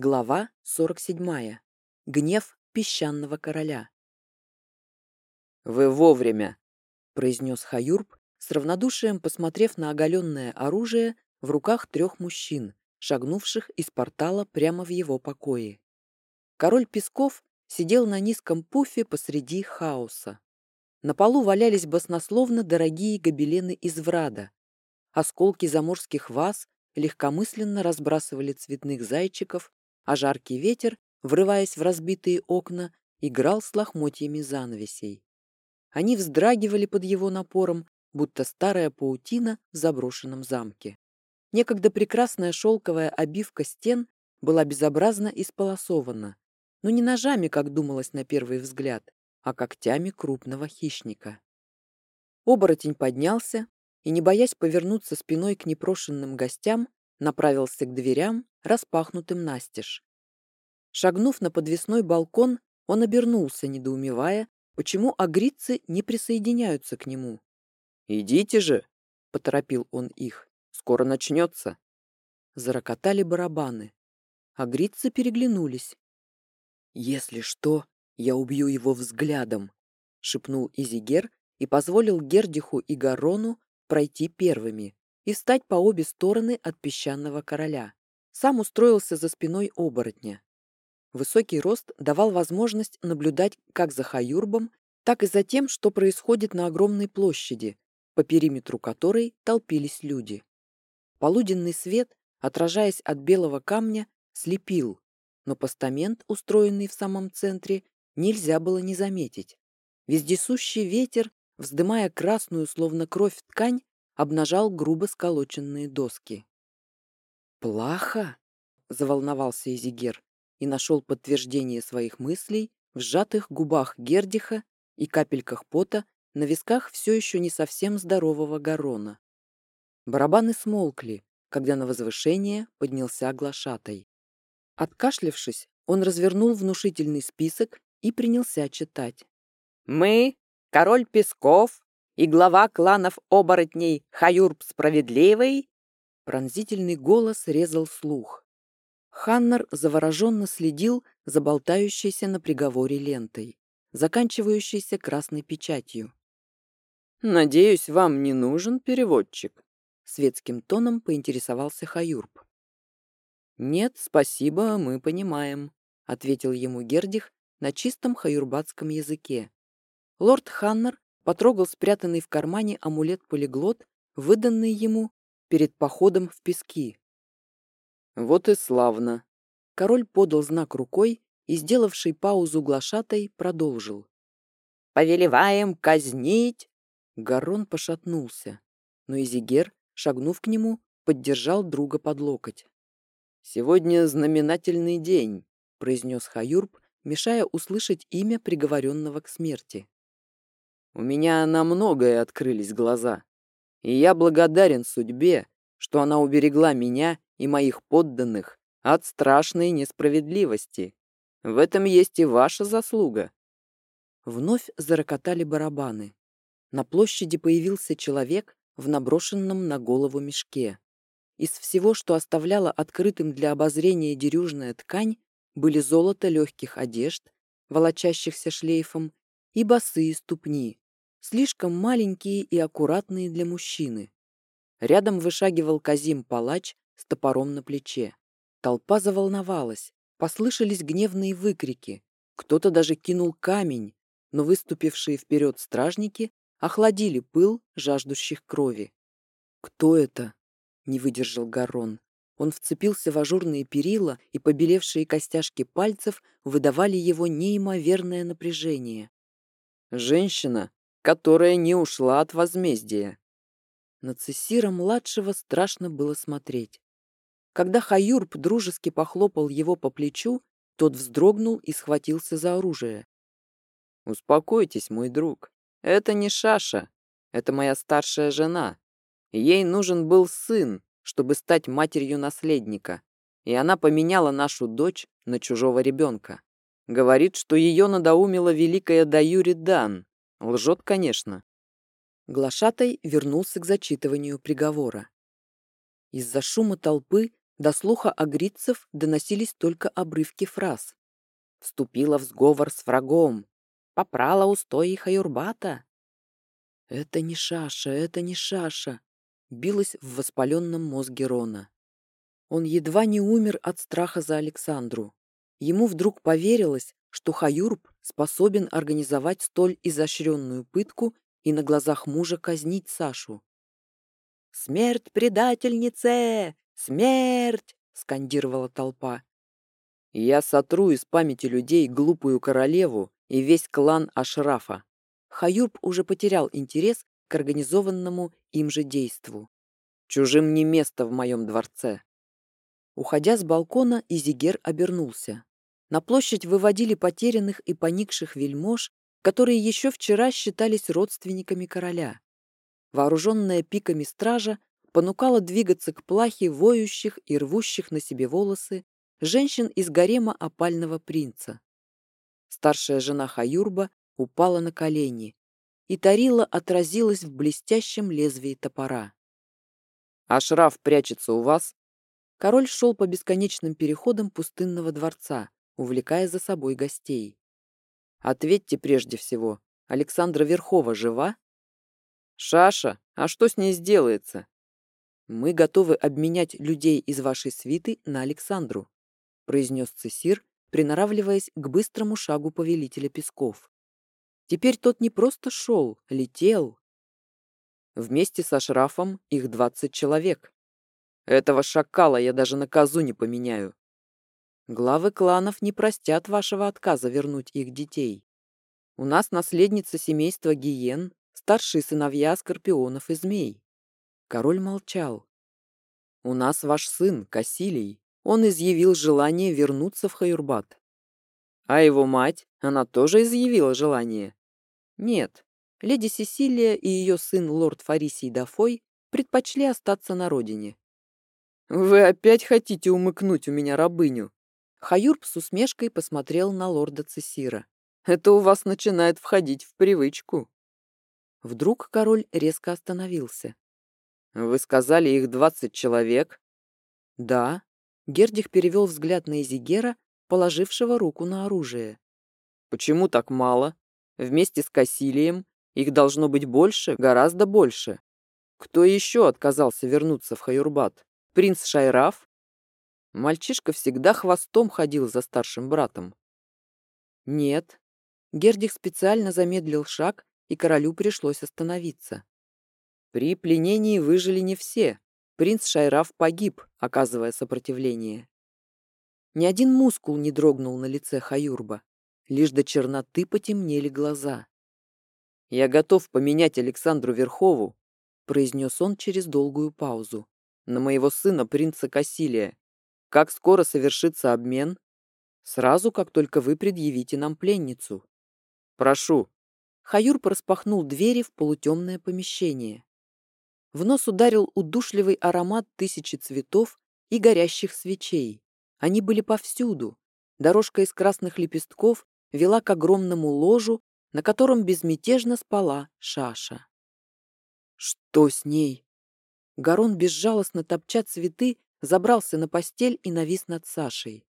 Глава 47. Гнев песчаного короля. «Вы вовремя!» — произнес Хаюрб, с равнодушием посмотрев на оголенное оружие в руках трех мужчин, шагнувших из портала прямо в его покое. Король Песков сидел на низком пуфе посреди хаоса. На полу валялись баснословно дорогие гобелены из врада. Осколки заморских ваз легкомысленно разбрасывали цветных зайчиков, а жаркий ветер, врываясь в разбитые окна, играл с лохмотьями занавесей. Они вздрагивали под его напором, будто старая паутина в заброшенном замке. Некогда прекрасная шелковая обивка стен была безобразно исполосована, но не ножами, как думалось на первый взгляд, а когтями крупного хищника. Оборотень поднялся и, не боясь повернуться спиной к непрошенным гостям, направился к дверям, распахнутым настежь. Шагнув на подвесной балкон, он обернулся, недоумевая, почему агрицы не присоединяются к нему. «Идите же!» — поторопил он их. «Скоро начнется!» Зарокотали барабаны. Агрицы переглянулись. «Если что, «Я убью его взглядом», — шепнул Изигер и позволил Гердиху и Гарону пройти первыми и встать по обе стороны от песчаного короля. Сам устроился за спиной оборотня. Высокий рост давал возможность наблюдать как за Хаюрбом, так и за тем, что происходит на огромной площади, по периметру которой толпились люди. Полуденный свет, отражаясь от белого камня, слепил, но постамент, устроенный в самом центре, нельзя было не заметить. Вездесущий ветер, вздымая красную, словно кровь, ткань, обнажал грубо сколоченные доски. «Плохо?» — заволновался Изигер и нашел подтверждение своих мыслей в сжатых губах Гердиха и капельках пота на висках все еще не совсем здорового Гарона. Барабаны смолкли, когда на возвышение поднялся глашатай. Откашлившись, он развернул внушительный список и принялся читать. «Мы, король Песков и глава кланов оборотней Хаюрб Справедливый?» Пронзительный голос резал слух. Ханнер завороженно следил за болтающейся на приговоре лентой, заканчивающейся красной печатью. «Надеюсь, вам не нужен переводчик?» Светским тоном поинтересовался Хаюрб. «Нет, спасибо, мы понимаем», — ответил ему Гердих на чистом хаюрбатском языке. Лорд Ханнер потрогал спрятанный в кармане амулет-полиглот, выданный ему перед походом в пески. «Вот и славно!» Король подал знак рукой и, сделавший паузу глашатой, продолжил. «Повелеваем казнить!» Гарон пошатнулся, но Изигер, шагнув к нему, поддержал друга под локоть. «Сегодня знаменательный день», — произнес Хаюрб, мешая услышать имя приговоренного к смерти. «У меня на многое открылись глаза, и я благодарен судьбе, что она уберегла меня и моих подданных от страшной несправедливости. В этом есть и ваша заслуга». Вновь зарокотали барабаны. На площади появился человек в наброшенном на голову мешке. Из всего, что оставляла открытым для обозрения дерюжная ткань, были золото легких одежд, волочащихся шлейфом, и босые ступни, слишком маленькие и аккуратные для мужчины. Рядом вышагивал Казим-палач с топором на плече. Толпа заволновалась, послышались гневные выкрики. Кто-то даже кинул камень, но выступившие вперед стражники охладили пыл жаждущих крови. «Кто это?» — не выдержал Гарон. Он вцепился в ажурные перила, и побелевшие костяшки пальцев выдавали его неимоверное напряжение. «Женщина, которая не ушла от возмездия». На Цессира-младшего страшно было смотреть. Когда Хаюрб дружески похлопал его по плечу, тот вздрогнул и схватился за оружие. «Успокойтесь, мой друг. Это не Шаша. Это моя старшая жена. Ей нужен был сын, чтобы стать матерью наследника, и она поменяла нашу дочь на чужого ребенка. Говорит, что ее надоумила великая Даюри Дан. Лжет, конечно. Глашатай вернулся к зачитыванию приговора. Из-за шума толпы До слуха агрицев доносились только обрывки фраз. «Вступила в сговор с врагом», «Попрала устои Хаюрбата». «Это не Шаша, это не Шаша», билась в воспаленном мозге Рона. Он едва не умер от страха за Александру. Ему вдруг поверилось, что Хаюрб способен организовать столь изощренную пытку и на глазах мужа казнить Сашу. «Смерть предательнице! Смерть!» — скандировала толпа. «Я сотру из памяти людей глупую королеву и весь клан Ашрафа». Хаюрб уже потерял интерес к организованному им же действу. «Чужим не место в моем дворце». Уходя с балкона, Изигер обернулся. На площадь выводили потерянных и поникших вельмож, которые еще вчера считались родственниками короля. Вооруженная пиками стража понукала двигаться к плахе воющих и рвущих на себе волосы женщин из гарема опального принца. Старшая жена Хаюрба упала на колени, и Тарила отразилась в блестящем лезвии топора. «Ашраф прячется у вас?» Король шел по бесконечным переходам пустынного дворца, увлекая за собой гостей. Ответьте прежде всего, Александра Верхова жива? Шаша, а что с ней сделается? Мы готовы обменять людей из вашей свиты на Александру, произнес Цесир, приноравливаясь к быстрому шагу повелителя песков. Теперь тот не просто шел, летел. Вместе со Шрафом их двадцать человек. Этого шакала я даже на козу не поменяю. Главы кланов не простят вашего отказа вернуть их детей. У нас наследница семейства гиен, старшие сыновья скорпионов и змей. Король молчал. У нас ваш сын, Касилий. Он изъявил желание вернуться в Хаюрбат. А его мать, она тоже изъявила желание? Нет. Леди Сесилия и ее сын лорд Фарисий Дафой предпочли остаться на родине. «Вы опять хотите умыкнуть у меня рабыню?» Хаюрб с усмешкой посмотрел на лорда Цесира. «Это у вас начинает входить в привычку». Вдруг король резко остановился. «Вы сказали, их двадцать человек?» «Да». Гердих перевел взгляд на Изигера, положившего руку на оружие. «Почему так мало? Вместе с Кассилием их должно быть больше, гораздо больше. Кто еще отказался вернуться в Хаюрбат? Принц Шайраф? Мальчишка всегда хвостом ходил за старшим братом. Нет. Гердих специально замедлил шаг, и королю пришлось остановиться. При пленении выжили не все. Принц Шайраф погиб, оказывая сопротивление. Ни один мускул не дрогнул на лице Хаюрба. Лишь до черноты потемнели глаза. «Я готов поменять Александру Верхову», произнес он через долгую паузу, на моего сына, принца Кассилия, как скоро совершится обмен? Сразу, как только вы предъявите нам пленницу. Прошу. Хаюр распахнул двери в полутемное помещение. В нос ударил удушливый аромат тысячи цветов и горящих свечей. Они были повсюду. Дорожка из красных лепестков вела к огромному ложу, на котором безмятежно спала Шаша. Что с ней? Гарон безжалостно топча цветы, забрался на постель и навис над Сашей.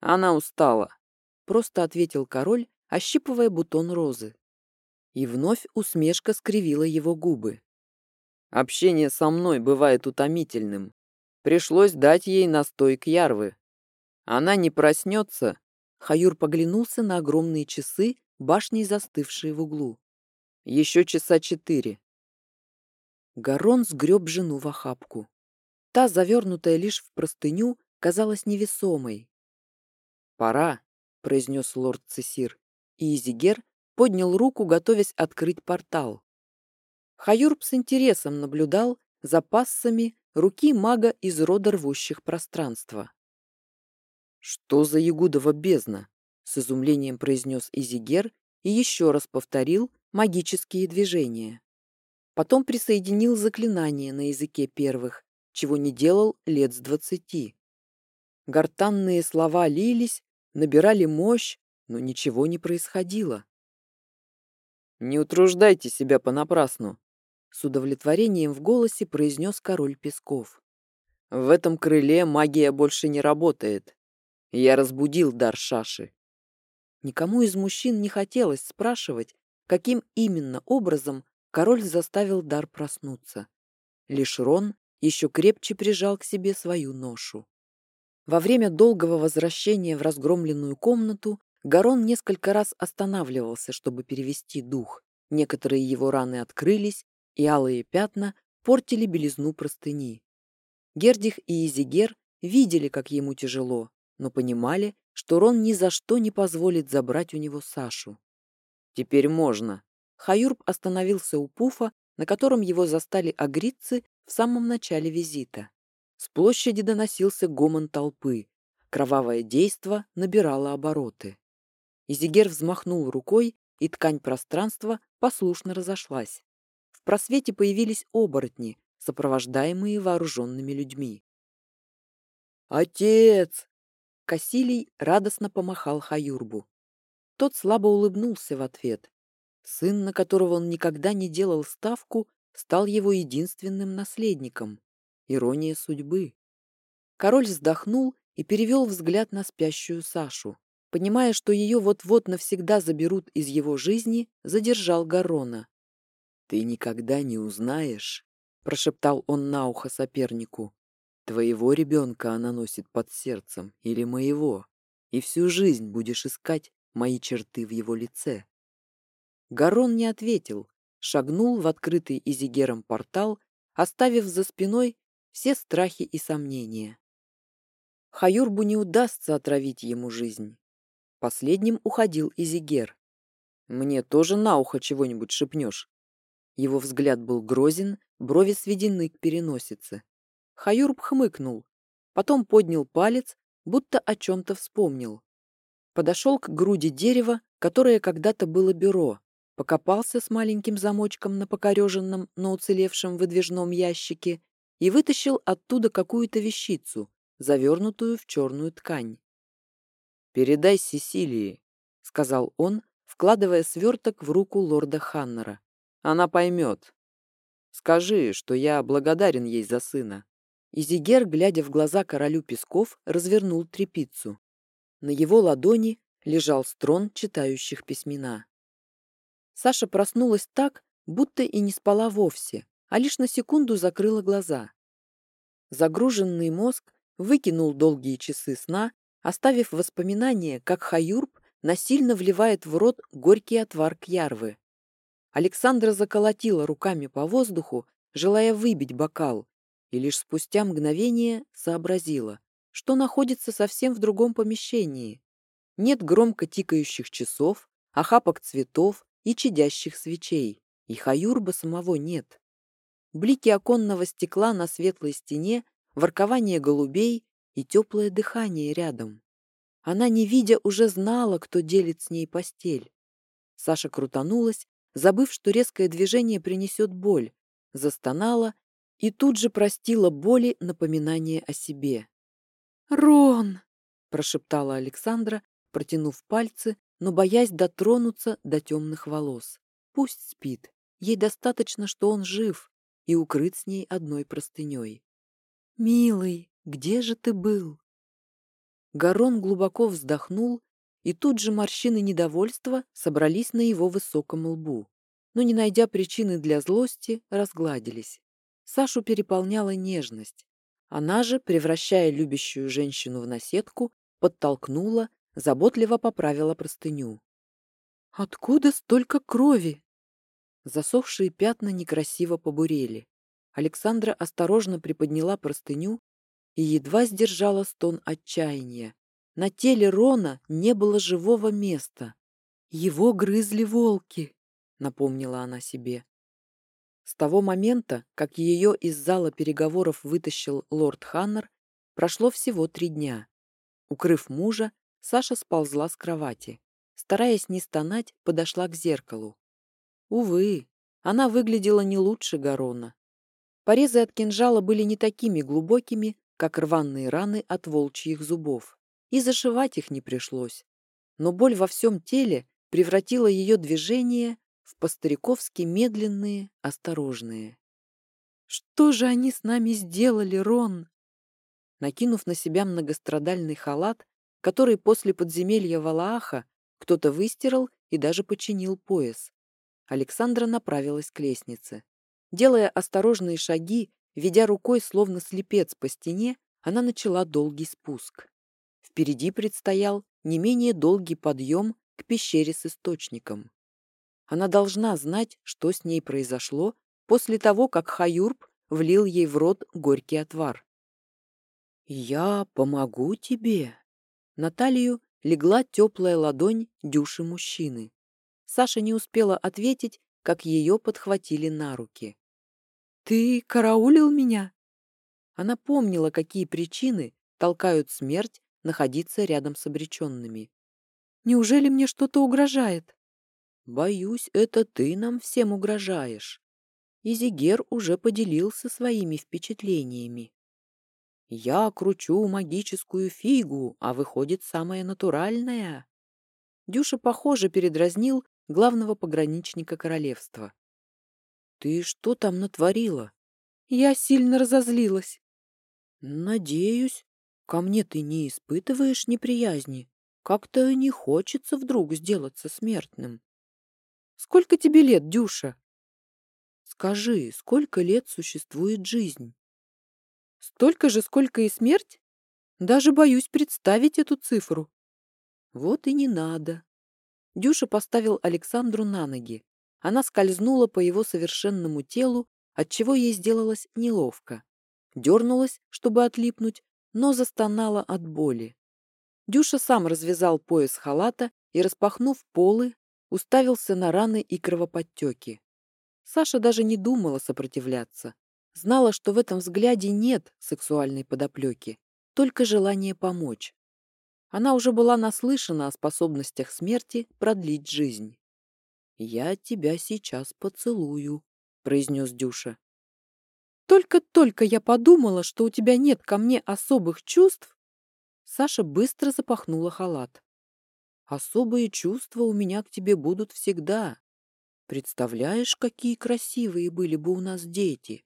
«Она устала», — просто ответил король, ощипывая бутон розы. И вновь усмешка скривила его губы. «Общение со мной бывает утомительным. Пришлось дать ей настой кьярвы. Она не проснется». Хаюр поглянулся на огромные часы, башней застывшие в углу. «Еще часа четыре». Гарон сгреб жену в охапку. Та, завернутая лишь в простыню, казалась невесомой. «Пора», — произнес лорд Цесир, и Изигер поднял руку, готовясь открыть портал. Хаюрб с интересом наблюдал за пассами руки мага из рода рвущих пространства. «Что за Ягудова бездна?» — с изумлением произнес Изигер и еще раз повторил магические движения. Потом присоединил заклинание на языке первых, чего не делал лет с двадцати. Гортанные слова лились, набирали мощь, но ничего не происходило. «Не утруждайте себя понапрасну», — с удовлетворением в голосе произнес король Песков. В этом крыле магия больше не работает. Я разбудил дар Шаши. Никому из мужчин не хотелось спрашивать, каким именно образом король заставил дар проснуться. Лишь Рон еще крепче прижал к себе свою ношу. Во время долгого возвращения в разгромленную комнату Гарон несколько раз останавливался, чтобы перевести дух. Некоторые его раны открылись, и алые пятна портили белизну простыни. Гердих и Изигер видели, как ему тяжело, но понимали, что Рон ни за что не позволит забрать у него Сашу. «Теперь можно». Хаюрб остановился у пуфа, на котором его застали агритцы в самом начале визита. С площади доносился гомон толпы. Кровавое действо набирало обороты. Изигер взмахнул рукой, и ткань пространства послушно разошлась. В просвете появились оборотни, сопровождаемые вооруженными людьми. «Отец!» Касилий радостно помахал Хаюрбу. Тот слабо улыбнулся в ответ. Сын, на которого он никогда не делал ставку, стал его единственным наследником. Ирония судьбы. Король вздохнул и перевел взгляд на спящую Сашу. Понимая, что ее вот-вот навсегда заберут из его жизни, задержал Гарона. «Ты никогда не узнаешь», — прошептал он на ухо сопернику. «Твоего ребенка она носит под сердцем или моего, и всю жизнь будешь искать мои черты в его лице». Гарон не ответил, шагнул в открытый Изигером портал, оставив за спиной все страхи и сомнения. Хаюрбу не удастся отравить ему жизнь. Последним уходил Изигер. «Мне тоже на ухо чего-нибудь шепнешь?» Его взгляд был грозен, брови сведены к переносице. Хаюрб хмыкнул, потом поднял палец, будто о чем-то вспомнил. Подошел к груди дерева, которое когда-то было бюро, покопался с маленьким замочком на покореженном, но уцелевшем выдвижном ящике и вытащил оттуда какую-то вещицу, завернутую в черную ткань. «Передай Сесилии», — сказал он, вкладывая сверток в руку лорда Ханнера. «Она поймет. Скажи, что я благодарен ей за сына». Изигер, глядя в глаза королю Песков, развернул трепицу. На его ладони лежал строн читающих письмена. Саша проснулась так, будто и не спала вовсе, а лишь на секунду закрыла глаза. Загруженный мозг выкинул долгие часы сна, оставив воспоминания, как Хаюрб насильно вливает в рот горький отвар кьярвы. Александра заколотила руками по воздуху, желая выбить бокал, и лишь спустя мгновение сообразила, что находится совсем в другом помещении. Нет громко тикающих часов, охапок цветов, и чадящих свечей, и Хаюрба самого нет. Блики оконного стекла на светлой стене, воркование голубей и теплое дыхание рядом. Она, не видя, уже знала, кто делит с ней постель. Саша крутанулась, забыв, что резкое движение принесет боль, застонала и тут же простила боли напоминание о себе. «Рон!» – прошептала Александра, протянув пальцы, но боясь дотронуться до темных волос. Пусть спит, ей достаточно, что он жив, и укрыт с ней одной простыней. «Милый, где же ты был?» Гарон глубоко вздохнул, и тут же морщины недовольства собрались на его высоком лбу, но, не найдя причины для злости, разгладились. Сашу переполняла нежность. Она же, превращая любящую женщину в наседку, подтолкнула, заботливо поправила простыню. «Откуда столько крови?» Засохшие пятна некрасиво побурели. Александра осторожно приподняла простыню и едва сдержала стон отчаяния. На теле Рона не было живого места. Его грызли волки, напомнила она себе. С того момента, как ее из зала переговоров вытащил лорд Ханнер, прошло всего три дня. Укрыв мужа, Саша сползла с кровати. Стараясь не стонать, подошла к зеркалу. Увы, она выглядела не лучше Гарона. Порезы от кинжала были не такими глубокими, как рваные раны от волчьих зубов, и зашивать их не пришлось. Но боль во всем теле превратила ее движения в по-стариковски медленные, осторожные. «Что же они с нами сделали, Рон?» Накинув на себя многострадальный халат, который после подземелья Валааха кто-то выстирал и даже починил пояс, Александра направилась к лестнице. Делая осторожные шаги, ведя рукой словно слепец по стене, она начала долгий спуск. Впереди предстоял не менее долгий подъем к пещере с источником. Она должна знать, что с ней произошло после того, как Хаюрб влил ей в рот горький отвар. «Я помогу тебе». На талию легла теплая ладонь дюши мужчины. Саша не успела ответить, как ее подхватили на руки. «Ты караулил меня?» Она помнила, какие причины толкают смерть находиться рядом с обреченными. «Неужели мне что-то угрожает?» «Боюсь, это ты нам всем угрожаешь». Изигер уже поделился своими впечатлениями. Я кручу магическую фигу, а выходит самая натуральная. Дюша, похоже, передразнил главного пограничника королевства. Ты что там натворила? Я сильно разозлилась. Надеюсь, ко мне ты не испытываешь неприязни. Как-то не хочется вдруг сделаться смертным. Сколько тебе лет, Дюша? Скажи, сколько лет существует жизнь? Столько же, сколько и смерть? Даже боюсь представить эту цифру. Вот и не надо. Дюша поставил Александру на ноги. Она скользнула по его совершенному телу, отчего ей сделалось неловко. Дернулась, чтобы отлипнуть, но застонала от боли. Дюша сам развязал пояс халата и, распахнув полы, уставился на раны и кровоподтеки. Саша даже не думала сопротивляться. Знала, что в этом взгляде нет сексуальной подоплеки, только желание помочь. Она уже была наслышана о способностях смерти продлить жизнь. «Я тебя сейчас поцелую», — произнес Дюша. «Только-только я подумала, что у тебя нет ко мне особых чувств». Саша быстро запахнула халат. «Особые чувства у меня к тебе будут всегда. Представляешь, какие красивые были бы у нас дети?»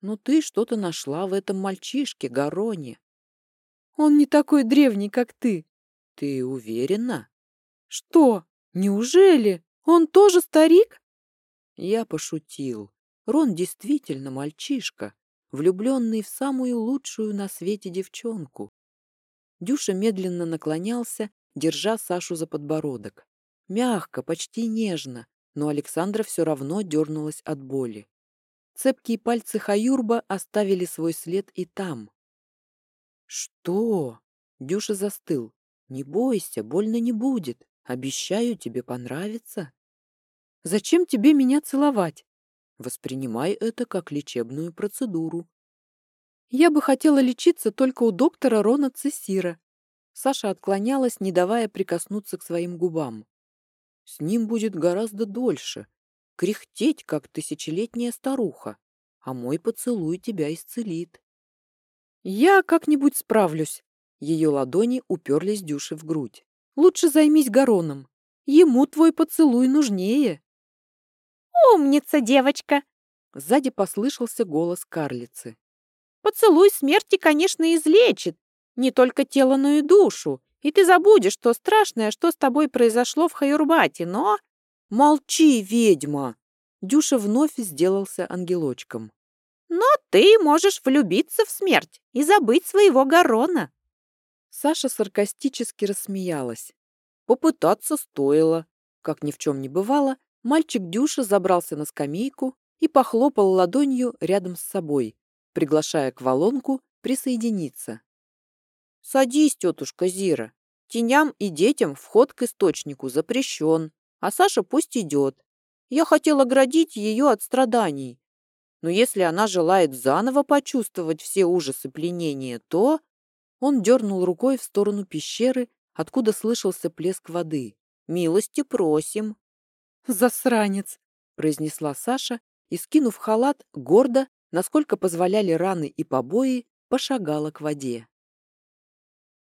Но ты что-то нашла в этом мальчишке, Гароне. Он не такой древний, как ты. Ты уверена? Что? Неужели? Он тоже старик? Я пошутил. Рон действительно мальчишка, влюбленный в самую лучшую на свете девчонку. Дюша медленно наклонялся, держа Сашу за подбородок. Мягко, почти нежно, но Александра все равно дернулась от боли. Цепкие пальцы Хаюрба оставили свой след и там. «Что?» — Дюша застыл. «Не бойся, больно не будет. Обещаю, тебе понравится». «Зачем тебе меня целовать?» «Воспринимай это как лечебную процедуру». «Я бы хотела лечиться только у доктора Рона Цесира». Саша отклонялась, не давая прикоснуться к своим губам. «С ним будет гораздо дольше кряхтеть, как тысячелетняя старуха, а мой поцелуй тебя исцелит. Я как-нибудь справлюсь. Ее ладони уперлись Дюше в грудь. Лучше займись Гароном. Ему твой поцелуй нужнее. Умница, девочка! Сзади послышался голос карлицы. Поцелуй смерти, конечно, излечит. Не только тело, но и душу. И ты забудешь то страшное, что с тобой произошло в Хайурбате, но... «Молчи, ведьма!» Дюша вновь сделался ангелочком. «Но ты можешь влюбиться в смерть и забыть своего Гарона!» Саша саркастически рассмеялась. Попытаться стоило. Как ни в чем не бывало, мальчик Дюша забрался на скамейку и похлопал ладонью рядом с собой, приглашая к валонку присоединиться. «Садись, тетушка Зира. Теням и детям вход к источнику запрещен а Саша пусть идет. Я хотела оградить ее от страданий. Но если она желает заново почувствовать все ужасы пленения, то... Он дернул рукой в сторону пещеры, откуда слышался плеск воды. «Милости просим!» «Засранец!» — произнесла Саша и, скинув халат, гордо, насколько позволяли раны и побои, пошагала к воде.